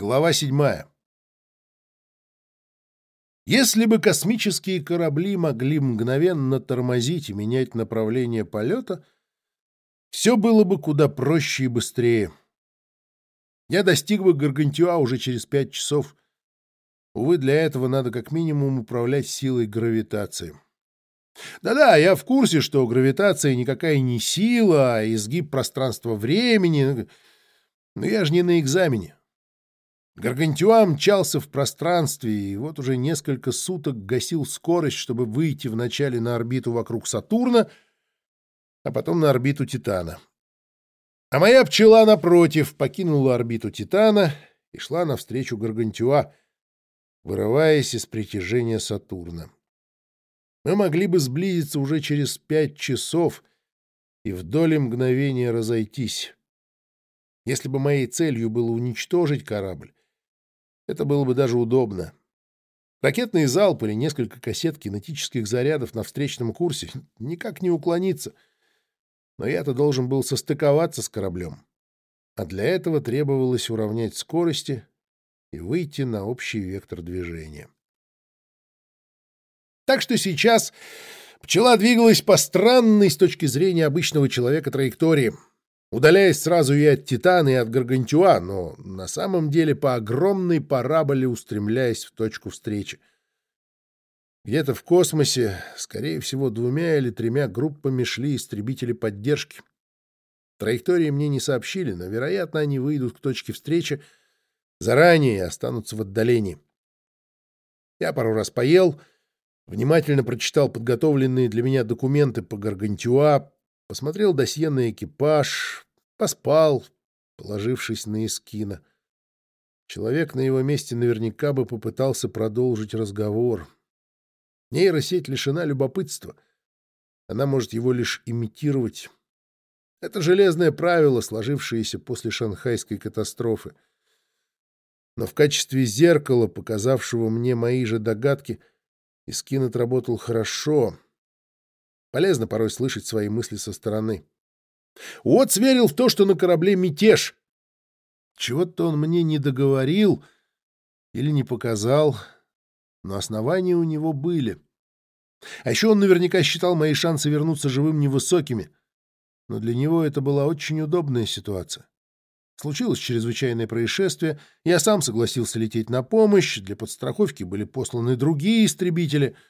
Глава седьмая. Если бы космические корабли могли мгновенно тормозить и менять направление полета, все было бы куда проще и быстрее. Я достиг бы Гаргантюа уже через пять часов. Увы, для этого надо как минимум управлять силой гравитации. Да-да, я в курсе, что гравитация никакая не сила, а изгиб пространства-времени. Но я же не на экзамене. Гаргантюа мчался в пространстве и вот уже несколько суток гасил скорость, чтобы выйти вначале на орбиту вокруг Сатурна, а потом на орбиту Титана. А моя пчела, напротив, покинула орбиту Титана и шла навстречу Гаргантюа, вырываясь из притяжения Сатурна. Мы могли бы сблизиться уже через пять часов и в доли мгновения разойтись. Если бы моей целью было уничтожить корабль, это было бы даже удобно. Ракетный залп или несколько кассет кинетических зарядов на встречном курсе никак не уклониться. Но я-то должен был состыковаться с кораблем. А для этого требовалось уравнять скорости и выйти на общий вектор движения. Так что сейчас пчела двигалась по странной с точки зрения обычного человека траектории — удаляясь сразу и от Титана, и от Гаргантюа, но на самом деле по огромной параболе устремляясь в точку встречи. Где-то в космосе, скорее всего, двумя или тремя группами шли истребители поддержки. Траектории мне не сообщили, но, вероятно, они выйдут к точке встречи заранее и останутся в отдалении. Я пару раз поел, внимательно прочитал подготовленные для меня документы по Гаргантюа, посмотрел досье на экипаж, поспал, положившись на эскина. Человек на его месте наверняка бы попытался продолжить разговор. Нейросеть лишена любопытства. Она может его лишь имитировать. Это железное правило, сложившееся после шанхайской катастрофы. Но в качестве зеркала, показавшего мне мои же догадки, Искин отработал хорошо — Полезно порой слышать свои мысли со стороны. Уотс верил в то, что на корабле мятеж. Чего-то он мне не договорил или не показал, но основания у него были. А еще он наверняка считал мои шансы вернуться живым невысокими. Но для него это была очень удобная ситуация. Случилось чрезвычайное происшествие, я сам согласился лететь на помощь, для подстраховки были посланы другие истребители —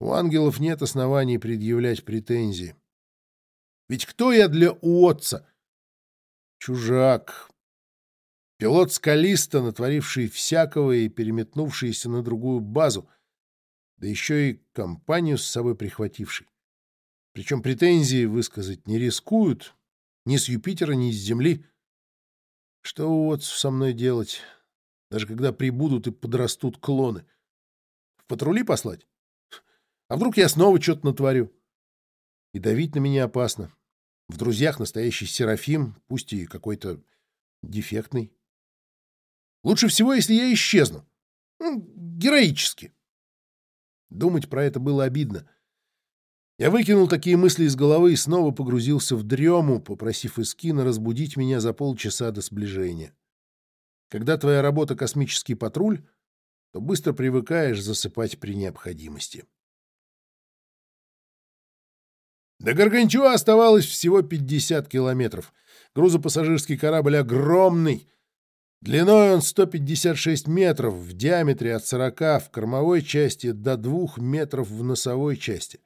у ангелов нет оснований предъявлять претензии. Ведь кто я для Уотца? Чужак. Пилот скалиста, натворивший всякого и переметнувшийся на другую базу, да еще и компанию с собой прихвативший. Причем претензии высказать не рискуют ни с Юпитера, ни с Земли. Что Уотсу со мной делать, даже когда прибудут и подрастут клоны? В патрули послать? А вдруг я снова что-то натворю? И давить на меня опасно. В друзьях настоящий Серафим, пусть и какой-то дефектный. Лучше всего, если я исчезну. Ну, героически. Думать про это было обидно. Я выкинул такие мысли из головы и снова погрузился в дрему, попросив Искина разбудить меня за полчаса до сближения. Когда твоя работа — космический патруль, то быстро привыкаешь засыпать при необходимости. До Гаргантюа оставалось всего 50 километров. Грузопассажирский корабль огромный. Длиной он 156 метров, в диаметре от 40 в кормовой части до 2 метров в носовой части.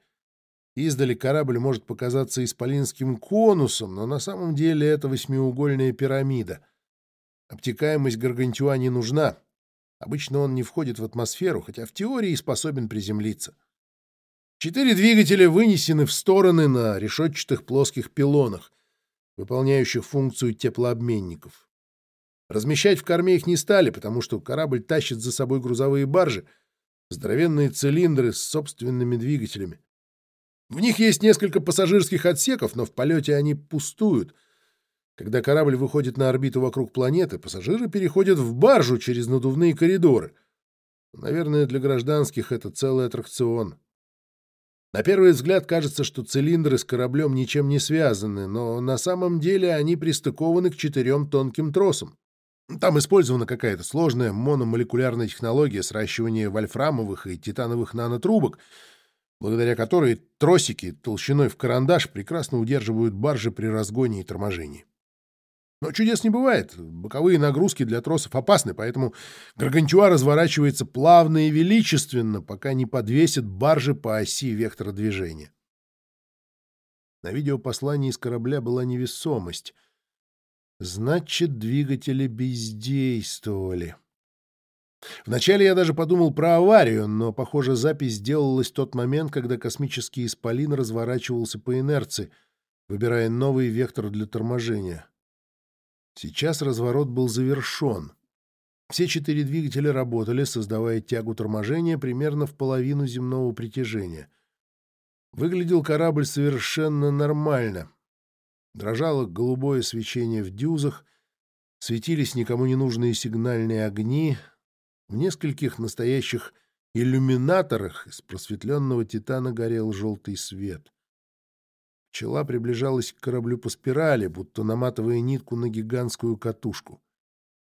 Издали корабль может показаться исполинским конусом, но на самом деле это восьмиугольная пирамида. Обтекаемость Гаргантюа не нужна. Обычно он не входит в атмосферу, хотя в теории способен приземлиться. Четыре двигателя вынесены в стороны на решетчатых плоских пилонах, выполняющих функцию теплообменников. Размещать в корме их не стали, потому что корабль тащит за собой грузовые баржи, здоровенные цилиндры с собственными двигателями. В них есть несколько пассажирских отсеков, но в полете они пустуют. Когда корабль выходит на орбиту вокруг планеты, пассажиры переходят в баржу через надувные коридоры. Наверное, для гражданских это целый аттракцион. На первый взгляд кажется, что цилиндры с кораблем ничем не связаны, но на самом деле они пристыкованы к четырем тонким тросам. Там использована какая-то сложная мономолекулярная технология сращивания вольфрамовых и титановых нанотрубок, благодаря которой тросики толщиной в карандаш прекрасно удерживают баржи при разгоне и торможении. Но чудес не бывает. Боковые нагрузки для тросов опасны, поэтому Гаргантюа разворачивается плавно и величественно, пока не подвесит баржи по оси вектора движения. На видеопослании из корабля была невесомость. Значит, двигатели бездействовали. Вначале я даже подумал про аварию, но, похоже, запись сделалась в тот момент, когда космический исполин разворачивался по инерции, выбирая новый вектор для торможения. Сейчас разворот был завершен. Все четыре двигателя работали, создавая тягу торможения примерно в половину земного притяжения. Выглядел корабль совершенно нормально. Дрожало голубое свечение в дюзах, светились никому не нужные сигнальные огни. В нескольких настоящих иллюминаторах из просветленного титана горел желтый свет. Пчела приближалась к кораблю по спирали, будто наматывая нитку на гигантскую катушку.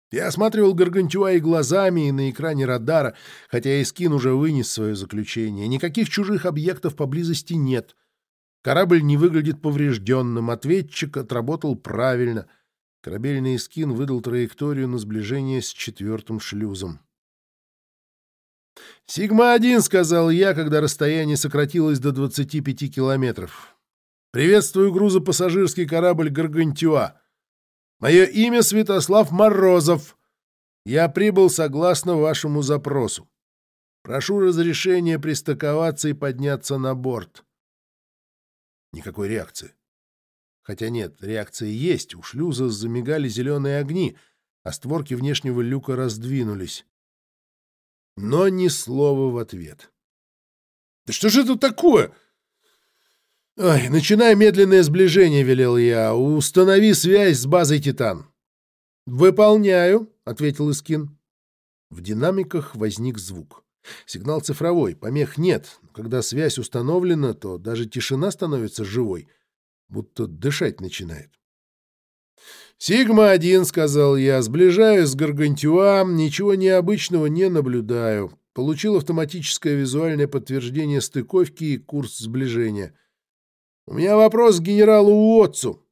Я осматривал Гаргантюа и глазами, и на экране радара, хотя Искин уже вынес свое заключение. Никаких чужих объектов поблизости нет. Корабль не выглядит поврежденным, ответчик отработал правильно. Корабельный Искин выдал траекторию на сближение с четвертым шлюзом. «Сигма-1», — сказал я, когда расстояние сократилось до 25 километров. Приветствую грузопассажирский корабль «Гаргантюа». Мое имя Святослав Морозов. Я прибыл согласно вашему запросу. Прошу разрешения пристыковаться и подняться на борт. Никакой реакции. Хотя нет, реакция есть. У шлюза замигали зеленые огни, а створки внешнего люка раздвинулись. Но ни слова в ответ. «Да что же это такое?» «Ой, начинай медленное сближение», — велел я. «Установи связь с базой «Титан». «Выполняю», — ответил Искин. В динамиках возник звук. Сигнал цифровой, помех нет. Но когда связь установлена, то даже тишина становится живой, будто дышать начинает. «Сигма-1», — сказал я, — «сближаюсь с Гаргантюа, ничего необычного не наблюдаю. Получил автоматическое визуальное подтверждение стыковки и курс сближения». У меня вопрос к генералу Уотсу.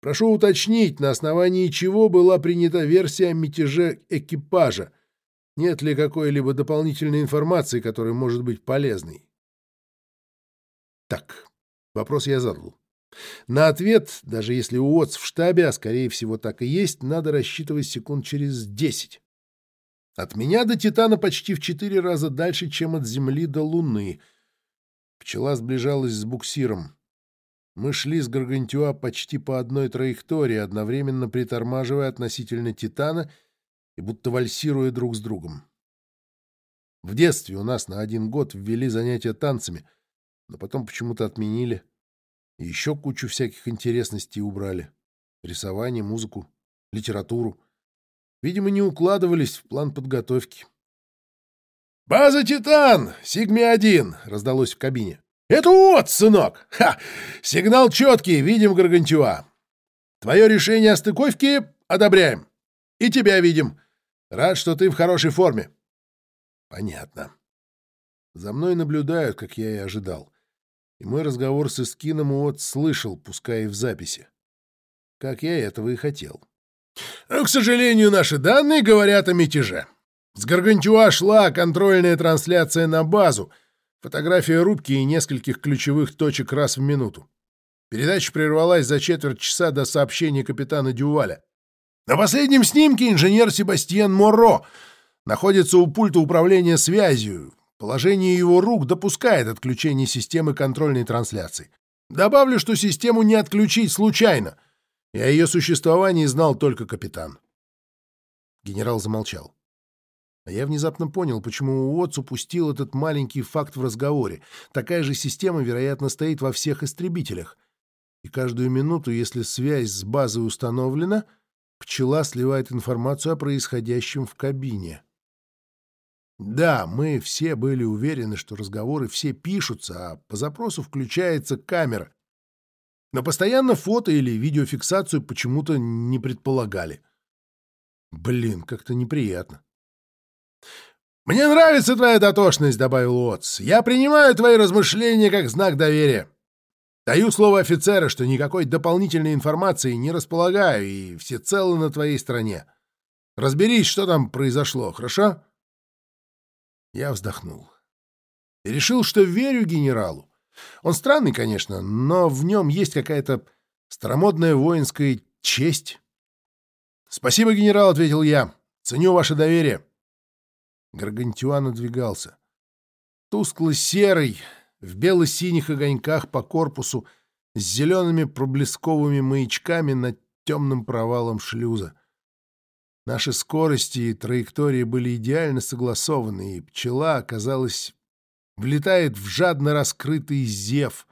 Прошу уточнить, на основании чего была принята версия о мятеже экипажа. Нет ли какой-либо дополнительной информации, которая может быть полезной? Так, вопрос я задал. На ответ, даже если Уотс в штабе, а скорее всего так и есть, надо рассчитывать секунд через десять. От меня до Титана почти в четыре раза дальше, чем от Земли до Луны. Пчела сближалась с буксиром. Мы шли с Гаргантюа почти по одной траектории, одновременно притормаживая относительно Титана и будто вальсируя друг с другом. В детстве у нас на один год ввели занятия танцами, но потом почему-то отменили. И еще кучу всяких интересностей убрали. Рисование, музыку, литературу. Видимо, не укладывались в план подготовки. «База «Титан», Сигме-1!» — раздалось в кабине. Это вот, сынок! Ха! Сигнал четкий, видим Гаргантюа. Твое решение о стыковке одобряем. И тебя видим. Рад, что ты в хорошей форме. Понятно. За мной наблюдают, как я и ожидал. И мой разговор с Искином Уотт слышал, пускай и в записи. Как я этого и хотел. К сожалению, наши данные говорят о мятеже. С Гаргантюа шла контрольная трансляция на базу — Фотография рубки и нескольких ключевых точек раз в минуту. Передача прервалась за четверть часа до сообщения капитана Дюваля. На последнем снимке инженер Себастьян Моро находится у пульта управления связью. Положение его рук допускает отключение системы контрольной трансляции. Добавлю, что систему не отключить случайно, и о ее существовании знал только капитан. Генерал замолчал. А я внезапно понял, почему Уотс упустил этот маленький факт в разговоре. Такая же система, вероятно, стоит во всех истребителях. И каждую минуту, если связь с базой установлена, пчела сливает информацию о происходящем в кабине. Да, мы все были уверены, что разговоры все пишутся, а по запросу включается камера. Но постоянно фото или видеофиксацию почему-то не предполагали. Блин, как-то неприятно. «Мне нравится твоя дотошность», — добавил Уотс. «Я принимаю твои размышления как знак доверия. Даю слово офицера, что никакой дополнительной информации не располагаю и всецело на твоей стороне. Разберись, что там произошло, хорошо?» Я вздохнул. И решил, что верю генералу. Он странный, конечно, но в нем есть какая-то старомодная воинская честь. «Спасибо, генерал», — ответил я. «Ценю ваше доверие». Гаргантюа надвигался. Тускло-серый, в бело-синих огоньках по корпусу, с зелеными проблесковыми маячками над темным провалом шлюза. Наши скорости и траектории были идеально согласованы, и пчела, оказалась, влетает в жадно раскрытый зев.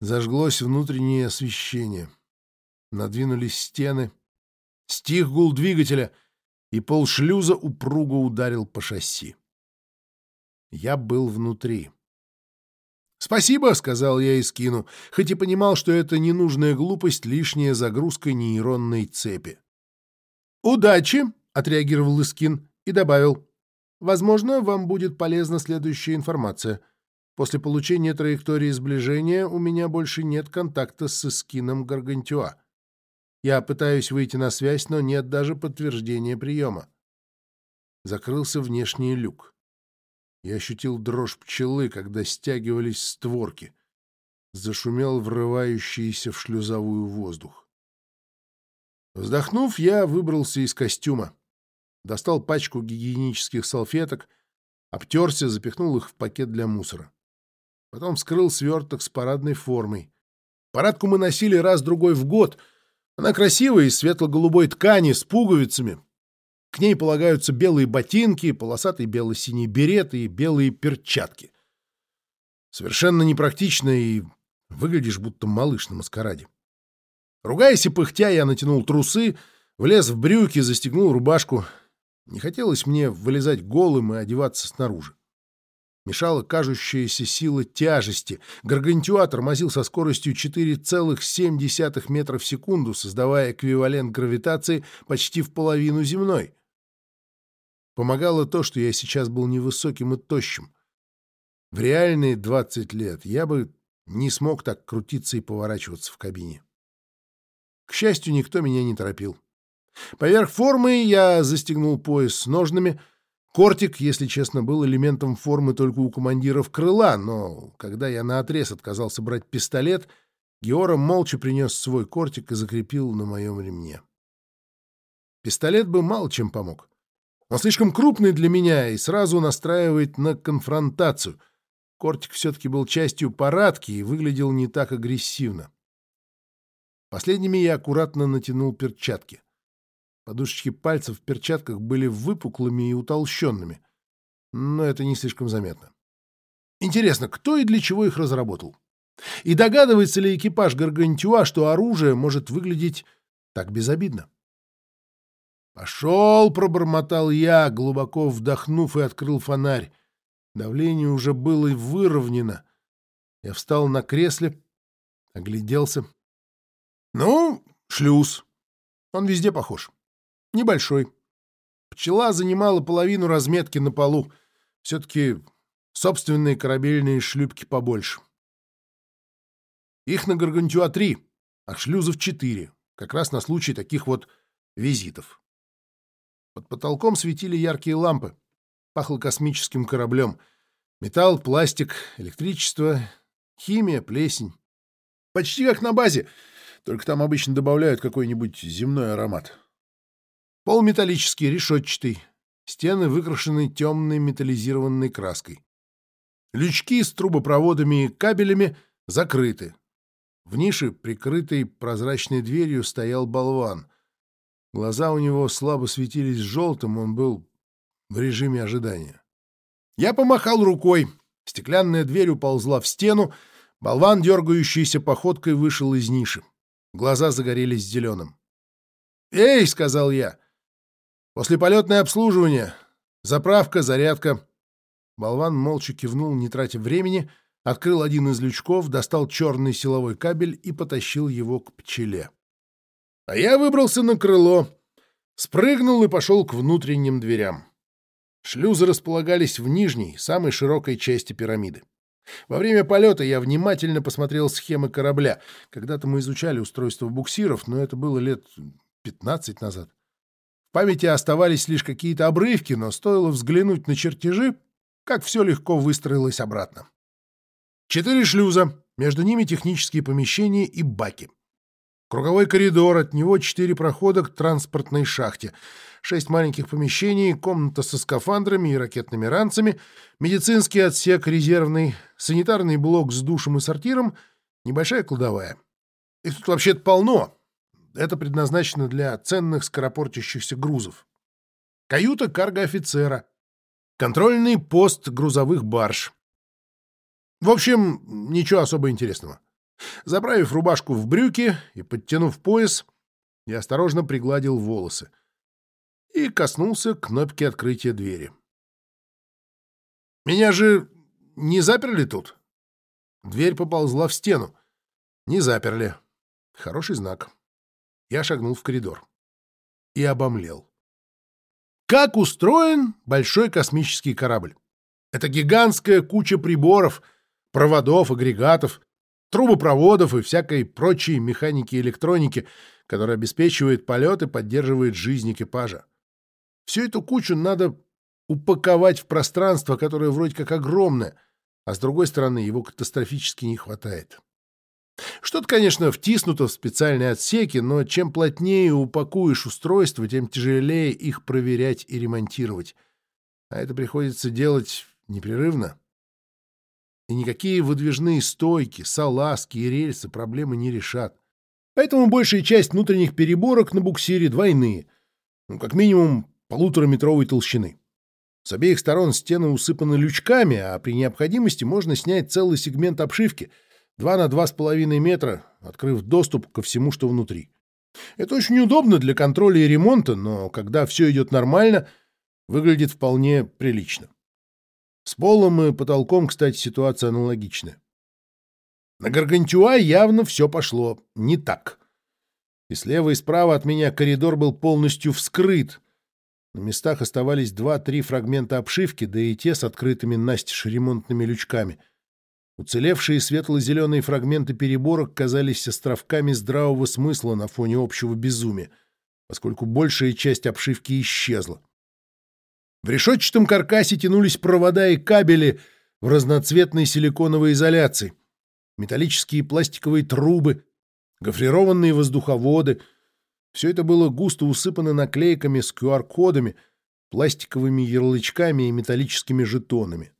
Зажглось внутреннее освещение. Надвинулись стены. Стих гул двигателя, и пол шлюза упруго ударил по шасси. Я был внутри. «Спасибо», — сказал я Искину, хоть и понимал, что это ненужная глупость, лишняя загрузка нейронной цепи. «Удачи!» — отреагировал Искин и добавил. «Возможно, вам будет полезна следующая информация. После получения траектории сближения у меня больше нет контакта с Искином Гаргантюа. Я пытаюсь выйти на связь, но нет даже подтверждения приема». Закрылся внешний люк. Я ощутил дрожь пчелы, когда стягивались створки. Зашумел врывающийся в шлюзовую воздух. Вздохнув, я выбрался из костюма. Достал пачку гигиенических салфеток, обтерся, запихнул их в пакет для мусора. Потом вскрыл сверток с парадной формой. Парадку мы носили раз-другой в год. Она красивая, из светло-голубой ткани, с пуговицами. К ней полагаются белые ботинки, полосатый бело-синий берет и белые перчатки. Совершенно непрактично и выглядишь будто малыш на маскараде. Ругаясь и пыхтя, я натянул трусы, влез в брюки, застегнул рубашку. Не хотелось мне вылезать голым и одеваться снаружи. Мешала кажущаяся сила тяжести. Гаргантюа тормозил со скоростью 4,7 метра в секунду, создавая эквивалент гравитации почти в половину земной. Помогало то, что я сейчас был невысоким и тощим. В реальные 20 лет я бы не смог так крутиться и поворачиваться в кабине. К счастью, никто меня не торопил. Поверх формы я застегнул пояс с ножными. Кортик, если честно, был элементом формы только у командиров крыла, но когда я наотрез отказался брать пистолет, Геора молча принес свой кортик и закрепил на моем ремне. Пистолет бы мало чем помог. Он слишком крупный для меня и сразу настраивает на конфронтацию. Кортик все-таки был частью парадки и выглядел не так агрессивно. Последними я аккуратно натянул перчатки. Подушечки пальцев в перчатках были выпуклыми и утолщенными, но это не слишком заметно. Интересно, кто и для чего их разработал? И догадывается ли экипаж Гаргантюа, что оружие может выглядеть так безобидно? «Пошел!» — пробормотал я, глубоко вдохнув и открыл фонарь. Давление уже было выровнено. Я встал на кресле, огляделся. Ну, шлюз. Он везде похож. Небольшой. Пчела занимала половину разметки на полу. Все-таки собственные корабельные шлюпки побольше. Их на Гаргантюа-3, а шлюзов 4, как раз на случай таких вот визитов. Под потолком светили яркие лампы. Пахло космическим кораблем. Металл, пластик, электричество, химия, плесень. Почти как на базе — только там обычно добавляют какой-нибудь земной аромат. Пол металлический, решетчатый. Стены выкрашены темной металлизированной краской. Лючки с трубопроводами и кабелями закрыты. В нише, прикрытой прозрачной дверью, стоял болван. Глаза у него слабо светились желтым, он был в режиме ожидания. Я помахал рукой. Стеклянная дверь уползла в стену. Болван, дергающийся походкой, вышел из ниши. Глаза загорелись зеленым. «Эй!» — сказал я. «Послеполетное обслуживание. Заправка, зарядка». Болван молча кивнул, не тратя времени, открыл один из лючков, достал черный силовой кабель и потащил его к пчеле. А я выбрался на крыло. Спрыгнул и пошел к внутренним дверям. Шлюзы располагались в нижней, самой широкой части пирамиды. Во время полета я внимательно посмотрел схемы корабля. Когда-то мы изучали устройство буксиров, но это было лет 15 назад. В памяти оставались лишь какие-то обрывки, но стоило взглянуть на чертежи, как все легко выстроилось обратно. Четыре шлюза, между ними технические помещения и баки. Круговой коридор, от него четыре прохода к транспортной шахте, шесть маленьких помещений, комната со скафандрами и ракетными ранцами, медицинский отсек резервный, санитарный блок с душем и сортиром, небольшая кладовая. Их тут вообще-то полно. Это предназначено для ценных скоропортящихся грузов. Каюта карго-офицера, контрольный пост грузовых барж. В общем, ничего особо интересного. Заправив рубашку в брюки и подтянув пояс, я осторожно пригладил волосы и коснулся кнопки открытия двери. «Меня же не заперли тут?» Дверь поползла в стену. Не заперли. Хороший знак. Я шагнул в коридор. И обомлел. Как устроен большой космический корабль? Это гигантская куча приборов, проводов, агрегатов, трубопроводов и всякой прочей механики и электроники, которая обеспечивает полет и поддерживает жизнь экипажа. Всю эту кучу надо упаковать в пространство, которое вроде как огромное, а с другой стороны его катастрофически не хватает. Что-то, конечно, втиснуто в специальные отсеки, но чем плотнее упакуешь устройства, тем тяжелее их проверять и ремонтировать. А это приходится делать непрерывно и никакие выдвижные стойки, салазки и рельсы проблемы не решат. Поэтому большая часть внутренних переборок на буксире двойные, ну, как минимум полутораметровой толщины. С обеих сторон стены усыпаны лючками, а при необходимости можно снять целый сегмент обшивки 2 на 2,5 метра, открыв доступ ко всему, что внутри. Это очень удобно для контроля и ремонта, но когда все идет нормально, выглядит вполне прилично. С полом и потолком, кстати, ситуация аналогичная. На Гаргантюа явно все пошло не так. И слева и справа от меня коридор был полностью вскрыт. На местах оставались два-три фрагмента обшивки, да и те с открытыми настежь ремонтными лючками. Уцелевшие светло-зеленые фрагменты переборок казались островками здравого смысла на фоне общего безумия, поскольку большая часть обшивки исчезла. В решетчатом каркасе тянулись провода и кабели в разноцветной силиконовой изоляции, металлические и пластиковые трубы, гофрированные воздуховоды. Все это было густо усыпано наклейками с QR-кодами, пластиковыми ярлычками и металлическими жетонами.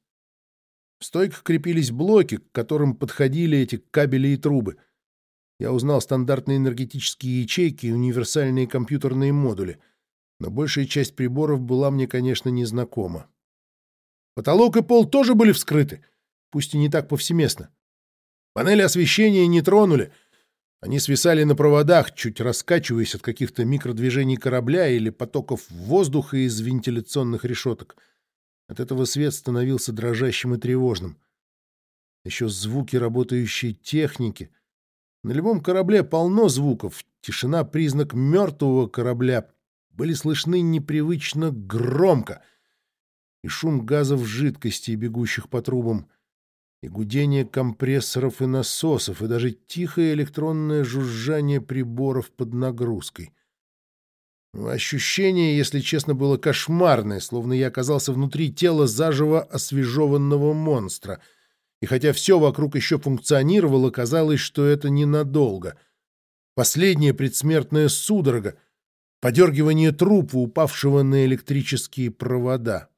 В стойках крепились блоки, к которым подходили эти кабели и трубы. Я узнал стандартные энергетические ячейки и универсальные компьютерные модули — но большая часть приборов была мне, конечно, незнакома. Потолок и пол тоже были вскрыты, пусть и не так повсеместно. Панели освещения не тронули. Они свисали на проводах, чуть раскачиваясь от каких-то микродвижений корабля или потоков воздуха из вентиляционных решеток. От этого свет становился дрожащим и тревожным. Еще звуки работающей техники. На любом корабле полно звуков. Тишина — признак мертвого корабля, были слышны непривычно громко, и шум газов жидкости, бегущих по трубам, и гудение компрессоров и насосов, и даже тихое электронное жужжание приборов под нагрузкой. Ощущение, если честно, было кошмарное, словно я оказался внутри тела заживо освежеванного монстра. И хотя все вокруг еще функционировало, казалось, что это ненадолго. Последняя предсмертная судорога — подергивание трупа, упавшего на электрические провода.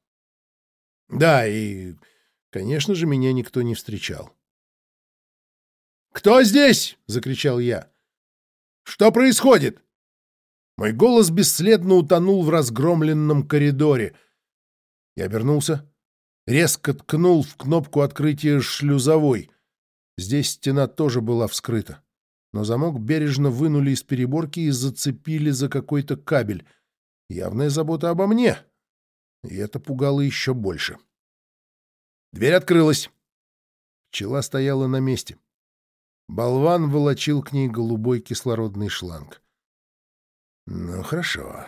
Да, и, конечно же, меня никто не встречал. «Кто здесь?» — закричал я. «Что происходит?» Мой голос бесследно утонул в разгромленном коридоре. Я обернулся, резко ткнул в кнопку открытия шлюзовой. Здесь стена тоже была вскрыта но замок бережно вынули из переборки и зацепили за какой-то кабель. Явная забота обо мне. И это пугало еще больше. Дверь открылась. Пчела стояла на месте. Болван волочил к ней голубой кислородный шланг. Ну, хорошо.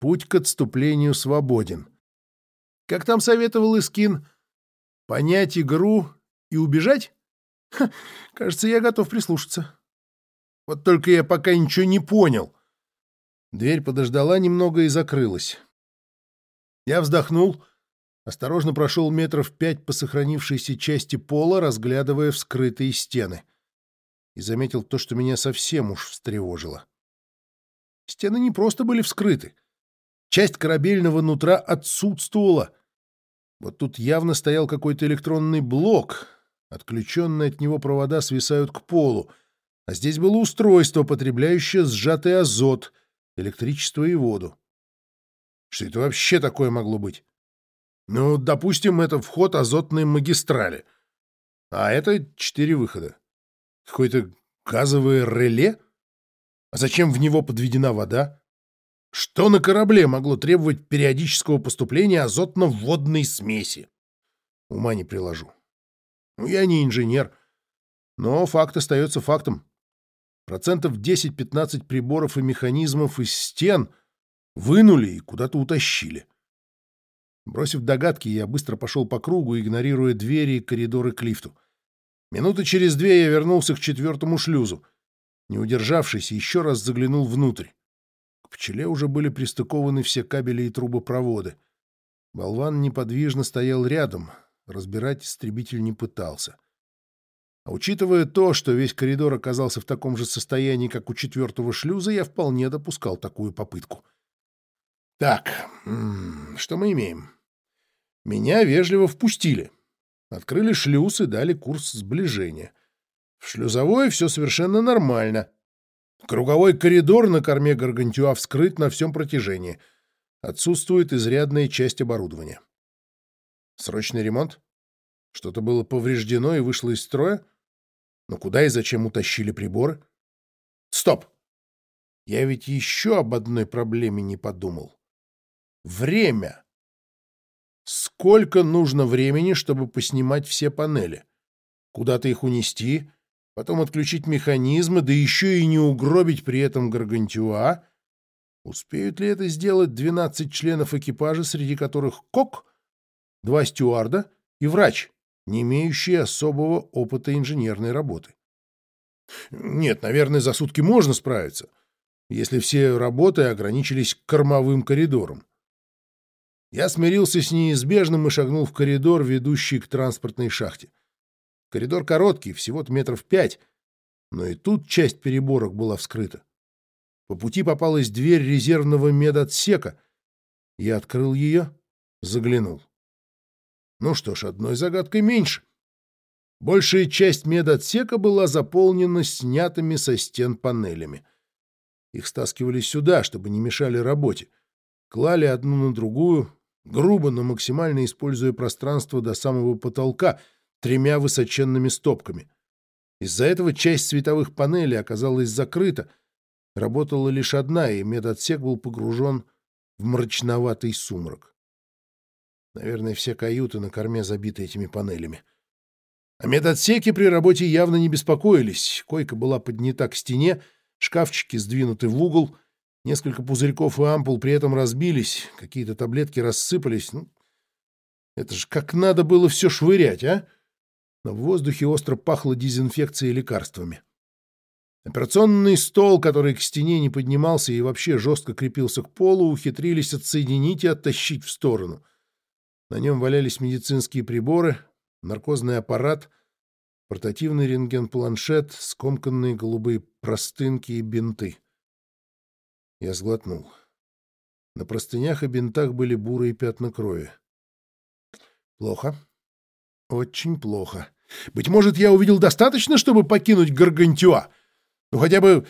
Путь к отступлению свободен. Как там советовал Искин? Понять игру и убежать? Ха, кажется, я готов прислушаться. Вот только я пока ничего не понял. Дверь подождала немного и закрылась. Я вздохнул, осторожно прошел метров пять по сохранившейся части пола, разглядывая вскрытые стены. И заметил то, что меня совсем уж встревожило. Стены не просто были вскрыты. Часть корабельного нутра отсутствовала. Вот тут явно стоял какой-то электронный блок. Отключенные от него провода свисают к полу. А здесь было устройство, потребляющее сжатый азот, электричество и воду. Что это вообще такое могло быть? Ну, допустим, это вход азотной магистрали. А это четыре выхода. Какое-то газовое реле? А зачем в него подведена вода? Что на корабле могло требовать периодического поступления азотно-водной смеси? Ума не приложу. Ну, я не инженер, но факт остается фактом. Процентов 10-15 приборов и механизмов из стен вынули и куда-то утащили. Бросив догадки, я быстро пошел по кругу, игнорируя двери и коридоры к лифту. Минуты через две я вернулся к четвертому шлюзу. Не удержавшись, еще раз заглянул внутрь. К пчеле уже были пристыкованы все кабели и трубопроводы. Болван неподвижно стоял рядом, разбирать истребитель не пытался. А учитывая то, что весь коридор оказался в таком же состоянии, как у четвертого шлюза, я вполне допускал такую попытку. Так, что мы имеем? Меня вежливо впустили. Открыли шлюз и дали курс сближения. В шлюзовой все совершенно нормально. Круговой коридор на корме Гаргантюа вскрыт на всем протяжении. Отсутствует изрядная часть оборудования. Срочный ремонт? Что-то было повреждено и вышло из строя? Но куда и зачем утащили приборы? Стоп! Я ведь еще об одной проблеме не подумал. Время. Сколько нужно времени, чтобы поснимать все панели? Куда-то их унести, потом отключить механизмы, да еще и не угробить при этом Гаргантюа? Успеют ли это сделать 12 членов экипажа, среди которых Кок, два стюарда и врач, не имеющие особого опыта инженерной работы? Нет, наверное, за сутки можно справиться, если все работы ограничились кормовым коридором. Я смирился с неизбежным и шагнул в коридор, ведущий к транспортной шахте. Коридор короткий, всего-то метров пять, но и тут часть переборок была вскрыта. По пути попалась дверь резервного медотсека. Я открыл ее, заглянул. Ну что ж, одной загадкой меньше. Большая часть медотсека была заполнена снятыми со стен панелями. Их стаскивали сюда, чтобы не мешали работе. Клали одну на другую, грубо, но максимально используя пространство до самого потолка тремя высоченными стопками. Из-за этого часть световых панелей оказалась закрыта, работала лишь одна, и медотсек был погружен в мрачноватый сумрак. Наверное, все каюты на корме забиты этими панелями. О медотсеке при работе явно не беспокоились. Койка была поднята к стене, шкафчики сдвинуты в угол — Несколько пузырьков и ампул при этом разбились, какие-то таблетки рассыпались. Ну, это же как надо было все швырять, а? Но в воздухе остро пахло дезинфекцией и лекарствами. Операционный стол, который к стене не поднимался и вообще жестко крепился к полу, ухитрились отсоединить и оттащить в сторону. На нем валялись медицинские приборы, наркозный аппарат, портативный рентген-планшет, скомканные голубые простынки и бинты. Я сглотнул. На простынях и бинтах были бурые пятна крови. Плохо. Очень плохо. Быть может, я увидел достаточно, чтобы покинуть Гаргантюа? Ну, хотя бы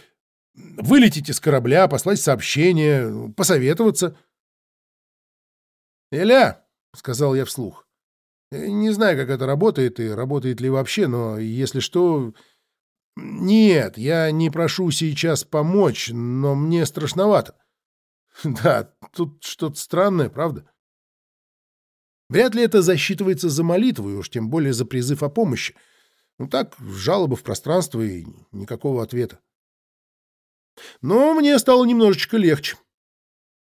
вылететь из корабля, послать сообщение, посоветоваться. «Эля!» — сказал я вслух. «Не знаю, как это работает и работает ли вообще, но если что, «Нет, я не прошу сейчас помочь, но мне страшновато». «Да, тут что-то странное, правда?» Вряд ли это засчитывается за молитву, и уж тем более за призыв о помощи. Ну так, жалоба в пространство и никакого ответа. Но мне стало немножечко легче.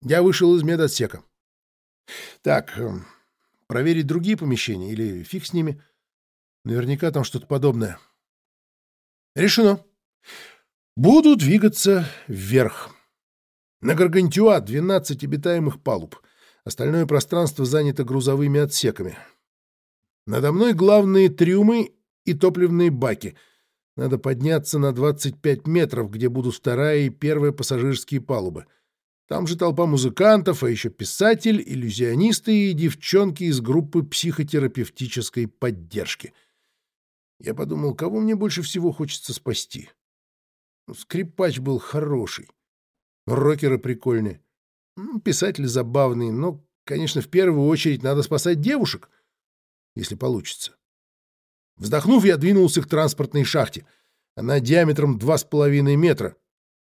Я вышел из медотсека. Так, эм, проверить другие помещения или фиг с ними. Наверняка там что-то подобное. Решено. Буду двигаться вверх. На Гаргантюа 12 обитаемых палуб. Остальное пространство занято грузовыми отсеками. Надо мной главные трюмы и топливные баки. Надо подняться на 25 метров, где будут вторая и первая пассажирские палубы. Там же толпа музыкантов, а еще писатель, иллюзионисты и девчонки из группы психотерапевтической поддержки. Я подумал, кого мне больше всего хочется спасти. Ну, скрипач был хороший. Рокеры прикольные. Писатель забавный, но, конечно, в первую очередь надо спасать девушек, если получится. Вздохнув, я двинулся к транспортной шахте. Она диаметром два с половиной метра.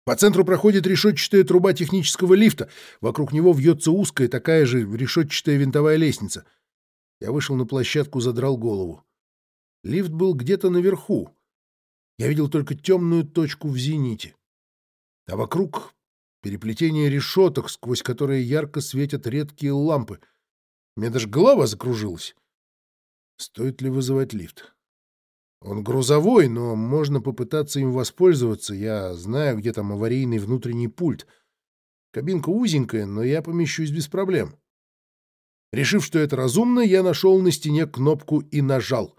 По центру проходит решетчатая труба технического лифта. Вокруг него вьется узкая, такая же решетчатая винтовая лестница. Я вышел на площадку, задрал голову. Лифт был где-то наверху. Я видел только темную точку в зените. А вокруг переплетение решеток, сквозь которые ярко светят редкие лампы. Мне даже голова закружилась. Стоит ли вызывать лифт? Он грузовой, но можно попытаться им воспользоваться. Я знаю, где там аварийный внутренний пульт. Кабинка узенькая, но я помещусь без проблем. Решив, что это разумно, я нашел на стене кнопку и нажал.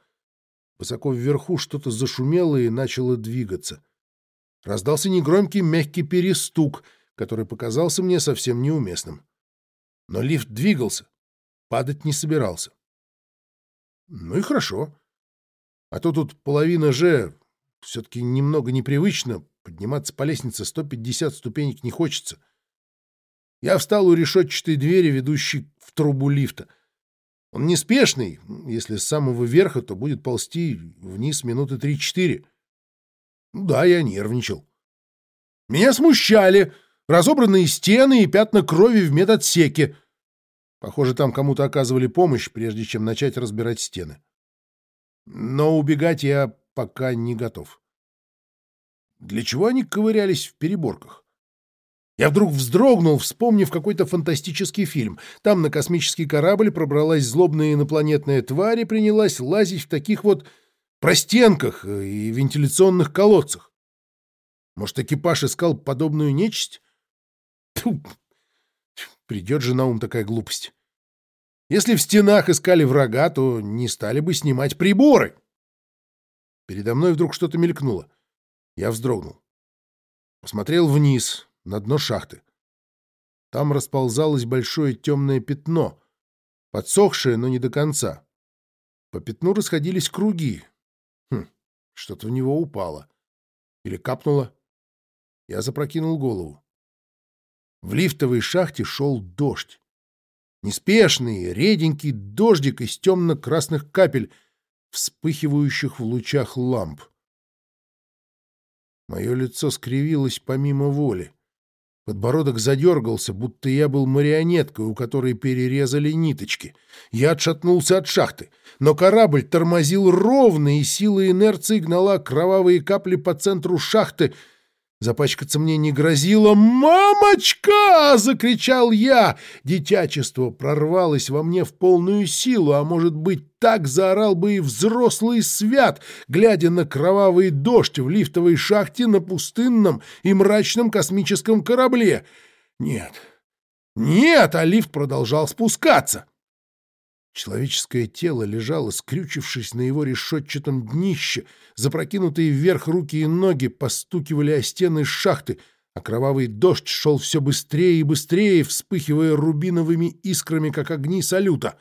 Высоко вверху что-то зашумело и начало двигаться. Раздался негромкий мягкий перестук, который показался мне совсем неуместным. Но лифт двигался, падать не собирался. Ну и хорошо. А то тут половина же все-таки немного непривычно. Подниматься по лестнице 150 ступенек не хочется. Я встал у решетчатой двери, ведущей в трубу лифта. Он неспешный. Если с самого верха, то будет ползти вниз минуты 3-4. Ну да, я нервничал. Меня смущали разобранные стены и пятна крови в медотсеке. Похоже, там кому-то оказывали помощь, прежде чем начать разбирать стены. Но убегать я пока не готов. Для чего они ковырялись в переборках? Я вдруг вздрогнул, вспомнив какой-то фантастический фильм. Там на космический корабль пробралась злобная инопланетная тварь и принялась лазить в таких вот простенках и вентиляционных колодцах. Может, экипаж искал подобную нечисть? Тьфу, Придет же на ум такая глупость. Если в стенах искали врага, то не стали бы снимать приборы. Передо мной вдруг что-то мелькнуло. Я вздрогнул. Посмотрел вниз, на дно шахты. Там расползалось большое темное пятно, подсохшее, но не до конца. По пятну расходились круги. Хм, что-то в него упало. Или капнуло. Я запрокинул голову. В лифтовой шахте шел дождь. Неспешный, реденький дождик из темно-красных капель, вспыхивающих в лучах ламп. Мое лицо скривилось помимо воли. Подбородок задергался, будто я был марионеткой, у которой перерезали ниточки. Я отшатнулся от шахты, но корабль тормозил ровно, и сила инерции гнала кровавые капли по центру шахты — Запачкаться мне не грозило. «Мамочка!» — закричал я. Дитячество прорвалось во мне в полную силу, а может быть, так заорал бы и взрослый свят, глядя на кровавый дождь в лифтовой шахте на пустынном и мрачном космическом корабле. Нет, нет, а лифт продолжал спускаться. Человеческое тело лежало, скрючившись на его решетчатом днище, запрокинутые вверх руки и ноги постукивали о стены шахты, а кровавый дождь шел все быстрее и быстрее, вспыхивая рубиновыми искрами, как огни салюта.